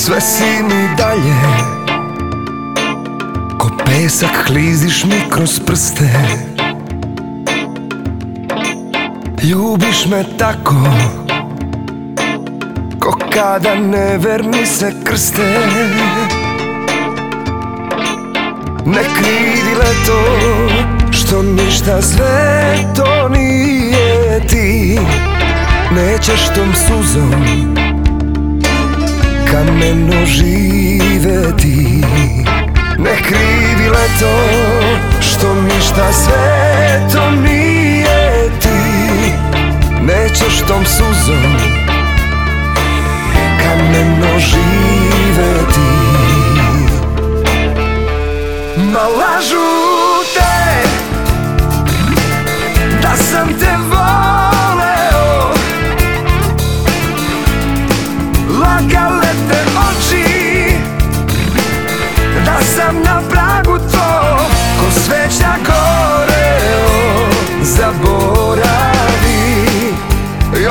Sve si mi dalje. Ko pesak kliziš mi kroz prste. Ljubiš me tako Ko kada neverni se krste. Ne krivi to Što ništa sve to nije ti. Nećeš tom suzom Kameno živeti Ne krivi to Što ništa sve to nije ti. Nećeš tom suzom Kameno živeti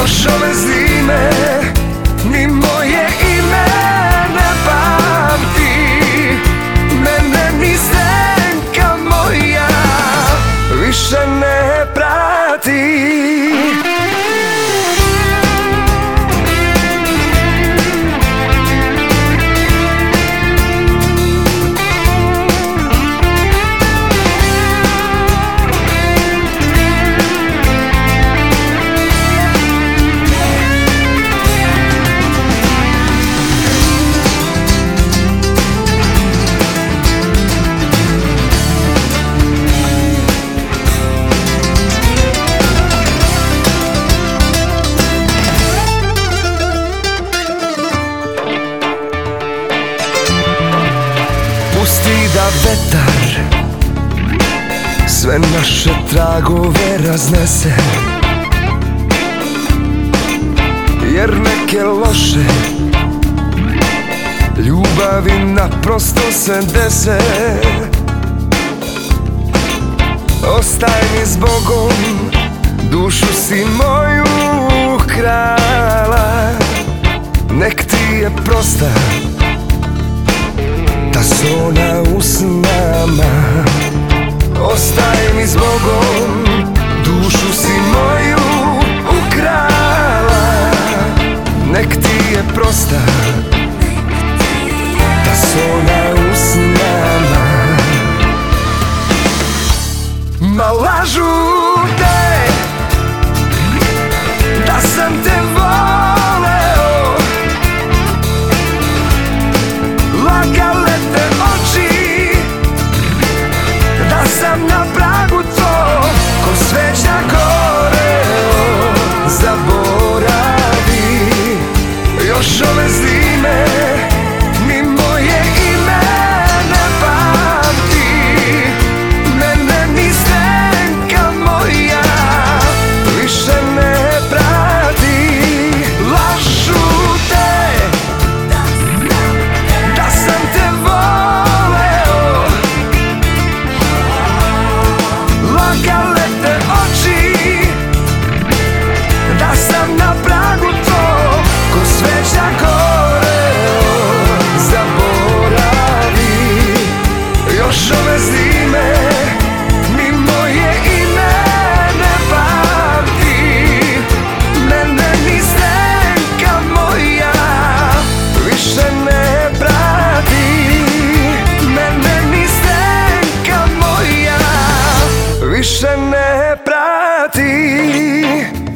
Još ove zime vetar. Sve naše tragove raznese. Jer neke loše Ljubavi naprosto se dese. Ostaj mi s Bogom Dušu si moju krala Nek ti je prosta ta zona u snama. Ostaj mi s sam na pragu to Ko sveća koreo Zaboravi. Još ove zime me prati.